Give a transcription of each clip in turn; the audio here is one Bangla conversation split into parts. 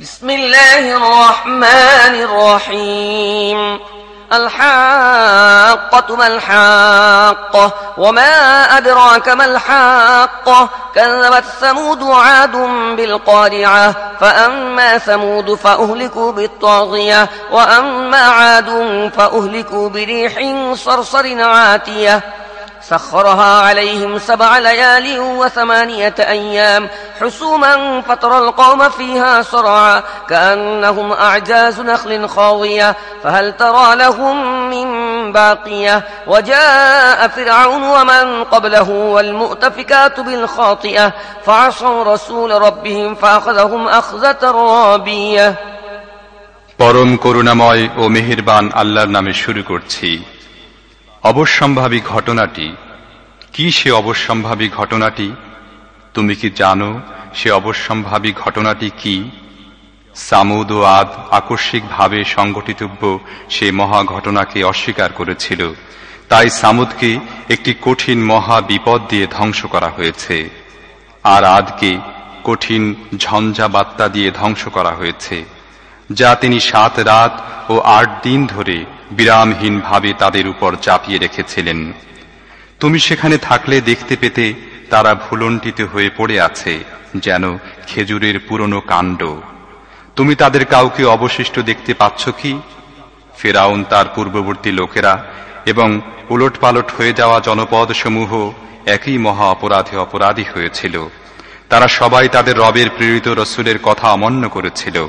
بسم الله الرحمن الرحيم. الحاقة ما الحاقة؟ وما أدراك ما الحاقة؟ كذبت ثمود وعاد بالقارعة فأما ثمود فأهلكوا بالطاغية وأما عاد فأهلكوا بريح صرصر عاتية. سخرها عليهم سبع ليال وثمانية أيام حسوما فترى القوم فيها صرعا كأنهم أعجاز نخل خاوية فهل ترى لهم من باقية وجاء فرعون ومن قبله والمؤتفكات بالخاطئة فعصوا رسول ربهم فأخذهم أخذة رابية পরম করুণাময় ও মেহেরবান আল্লাহর নামে শুরু করছি অবশ্যম্ভাবী ঘটনাটি? কি সে অবশ্যম্ভাবী ঘটনাটি? তুমি কি জানো সে অবশ্যম্ভাবী ঘটনাটি কি? সামুদ ও আদ আকস্মিকভাবে সংগঠিতব্য সে মহা ঘটনাকে অস্বীকার করেছিল। তাই সামুদকে একটি কঠিন মহা বিপদ দিয়ে ধ্বংস করা হয়েছে। আর আদকে কঠিন ঝঞ্ঝা বার্তা দিয়ে ধ্বংস করা হয়েছে, যা তিনি সাত রাত ও আট দিন ধরে বিরামহীনভাবে তাদের উপর চাপিয়ে রেখেছিলেন। তুমি সেখানে থাকলে দেখতে পেতে তারা ভুলন্টিত হয়ে পড়ে আছে, যেন খেজুরের পুরনো কাণ্ড। তুমি তাদের কাউকে অবশিষ্ট দেখতে পাচ্ছ কি? ফেরাউন তার পূর্ববর্তী লোকেরা এবং উলটপালট হয়ে যাওয়া জনপদ সমূহ একই মহা অপরাধে অপরাধী হয়েছিল। তারা সবাই তাদের রবের প্রেরিত রসুলের কথা অমান্য করেছিল।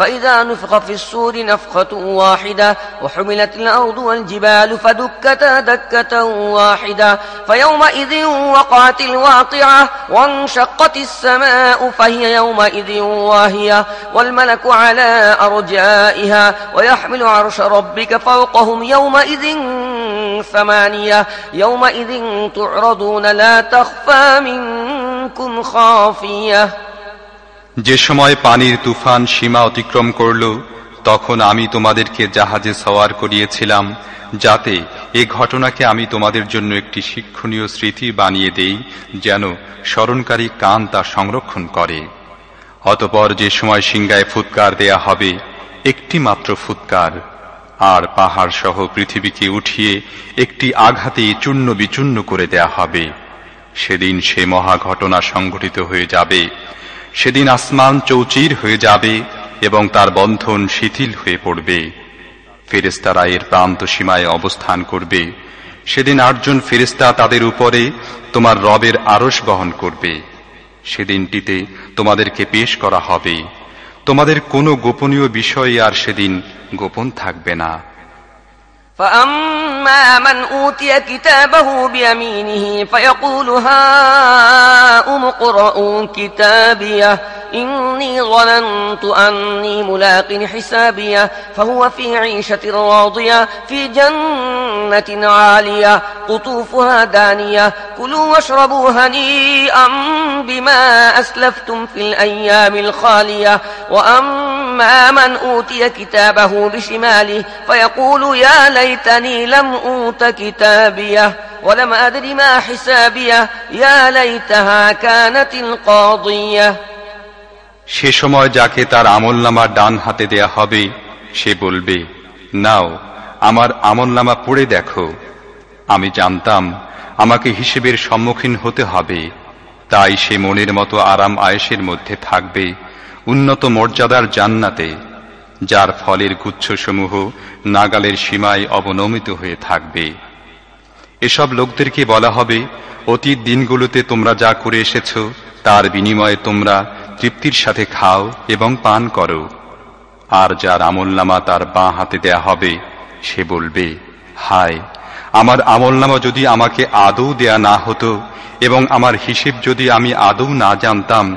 فإذا نفخ في السور نفخة واحدة وحملت الأرض والجبال فدكتا دكة واحدة فيومئذ وقعت الواقعة وانشقت السماء فهي يومئذ واهية والملك على أرجائها ويحمل عرش ربك فوقهم يومئذ ثمانية يومئذ تعرضون لا تخفى منكم خافية যে সময় পানির তুফান সীমা অতিক্রম করল, তখন আমি তোমাদেরকে জাহাজে সওয়ার করিয়েছিলাম, যাতে এ ঘটনাকে আমি তোমাদের জন্য একটি শিক্ষণীয় স্মৃতি বানিয়ে দেই, যেন স্মরণকারী কান তা সংরক্ষণ করে। অতপর যে সময় সিংগায় ফুৎকার দেয়া হবে একটি মাত্র ফুৎকার, আর পাহাড় সহ পৃথিবীকে উঠিয়ে একটি আঘাতে চূর্ণ বিচূর্ণ করে দেয়া হবে। সেদিন সে মহা ঘটনা সংঘটিত হয়ে যাবে। সেদিন আসমান চৌচির হয়ে যাবে এবং তার বন্ধন শিথিল হয়ে পড়বে। ফেরেস্তারা এর প্রান্ত সীমায় অবস্থান করবে। সেদিন আটজন ফেরেস্তা তাদের উপরে তোমার রবের আরস বহন করবে। সেদিনটিতে তোমাদেরকে পেশ করা হবে। তোমাদের কোনো গোপনীয় বিষয় আর সেদিন গোপন থাকবে না। فأما من أوتي كتابه بيمينه فيقول هاؤم اقرءوا كتابيه إني ظننت أني ملاق حسابيه فهو في عيشة راضية في جنة عالية قطوفها دانية كلوا واشربوا هنيئا بما أسلفتم في الأيام الخالية وأما من أوتي كتابه بشماله فيقول يا ليتني لم أوت كتابيه ولم أدر ما حسابيه يا ليتها كانت القاضية সে সময় যাকে তার আমলনামা ডান হাতে দেয়া হবে সে বলবে নাও আমার আমলনামা পড়ে দেখো আমি জানতাম আমাকে হিসেবের সম্মুখীন হতে হবে তাই সে মনের মতো আরাম আয়েসের মধ্যে থাকবে উন্নত মর্যাদার জান্নাতে, যার ফলের গুচ্ছসমূহ নাগালের সীমায় অবনমিত হয়ে থাকবে। এসব লোকদেরকে বলা হবে, অতীত দিনগুলোতে তোমরা যা করে এসেছ, তার বিনিময়ে তোমরা তৃপ্তির সাথে খাও এবং পান করো। আর যার আমলনামা তার বাঁ হাতে দেয়া হবে, সে বলবে, হায়, আমার আমলনামা যদি আমাকে আদৌ দেয়া না হতো এবং আমার হিসেব যদি আমি আদৌ না জানতাম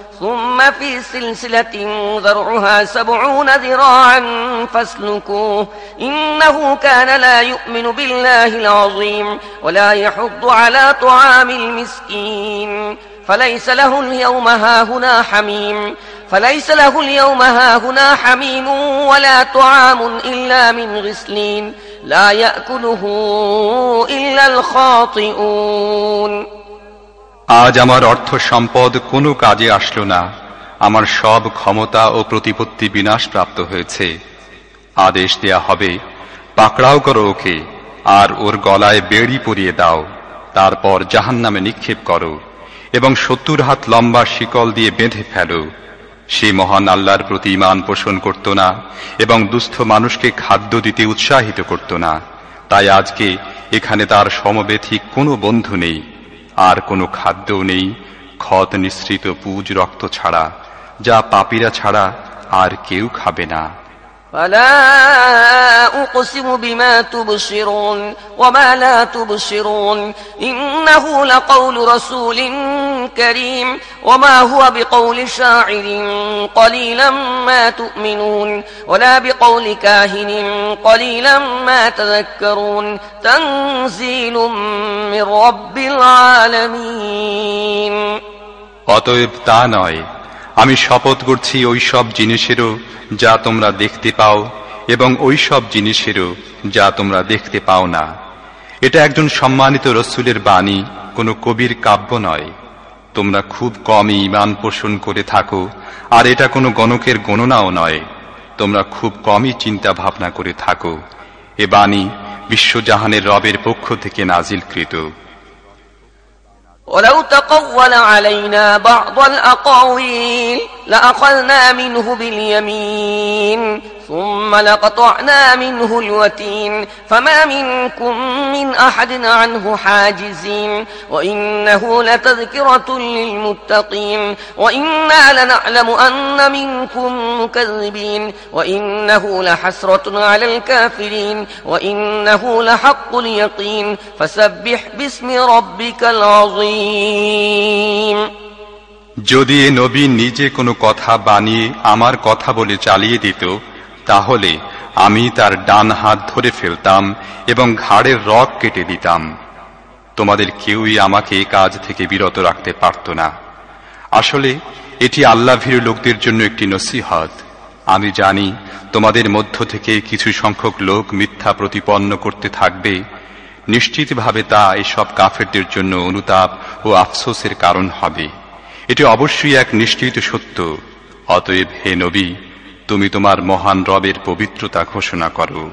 ثم في سلسلة ذرعها سبعون ذراعا فاسلكوه. إنه كان لا يؤمن بالله العظيم ولا يحض على طعام المسكين. فليس له اليوم هاهنا حميم. فليس له اليوم هاهنا حميم ولا طعام إلا من غسلين. لا يأكله إلا الخاطئون. আজ আমার অর্থ সম্পদ কোনো কাজে আসলো না। আমার সব ক্ষমতা ও প্রতিপত্তি বিনাশ প্রাপ্ত হয়েছে। আদেশ দেয়া হবে, পাকড়াও করো ওকে, আর ওর গলায় বেড়ি পরিয়ে দাও, তারপর জাহান নামে নিক্ষেপ করো, এবং সত্তর হাত লম্বা শিকল দিয়ে বেঁধে ফেলো। সে মহান আল্লাহর প্রতি ইমান পোষণ করত না, এবং দুস্থ মানুষকে খাদ্য দিতে উৎসাহিত করত না। তাই আজকে এখানে তার সমবেথিক কোনো বন্ধু নেই। আর কোনো খাদ্যও নেই ক্ষত নিঃসৃত পুজ রক্ত ছাড়া যা পাপীরা ছাড়া আর কেউ খাবে না فلا أقسم بما تبصرون وما لا تبصرون إنه لقول رسول كريم وما هو بقول شاعر قليلا ما تؤمنون ولا بقول كاهن قليلا ما تذكرون تنزيل من رب العالمين অতএব তা নয় আমি শপথ করছি ওই সব জিনিসেরও যা তোমরা দেখতে পাও এবং ওই সব জিনিসেরও যা তোমরা দেখতে পাও না এটা একজন সম্মানিত রসুলের বাণী কোনো কবির কাব্য নয় তোমরা খুব কমই ইমান পোষণ করে থাকো আর এটা কোনো গণকের গণনাও নয় তোমরা খুব কমই চিন্তা ভাবনা করে থাকো এ বাণী বিশ্বজাহানের রবের পক্ষ থেকে নাজিলকৃত ولو تقول علينا بعض الأقاويل لأخذنا منه باليمين ثم لقطعنا منه الوتين فما منكم من أحد عنه حاجزين وإنه لتذكرة للمتقين وإنا لنعلم أن منكم مكذبين وإنه لحسرة على الكافرين وإنه لحق اليقين فسبح باسم ربك العظيم যদি এ নবী নিজে কোনো কথা বানিয়ে আমার কথা বলে চালিয়ে দিত তাহলে আমি তার ডান হাত ধরে ফেলতাম এবং ঘাড়ের রক কেটে দিতাম। তোমাদের কেউই আমাকে এ কাজ থেকে বিরত রাখতে পারত না। আসলে, এটি আল্লাহ ভীর লোকদের জন্য একটি নসিহত। আমি জানি তোমাদের মধ্য থেকে কিছু সংখ্যক লোক মিথ্যা প্রতিপন্ন করতে থাকবে। নিশ্চিতভাবে তা এসব কাফেরদের জন্য অনুতাপ ও আফসোসের কারণ হবে। এটি অবশ্যই এক নিশ্চিত সত্য। অতএব হে নবী তুমি তোমার মহান রবের পবিত্রতা ঘোষণা করো।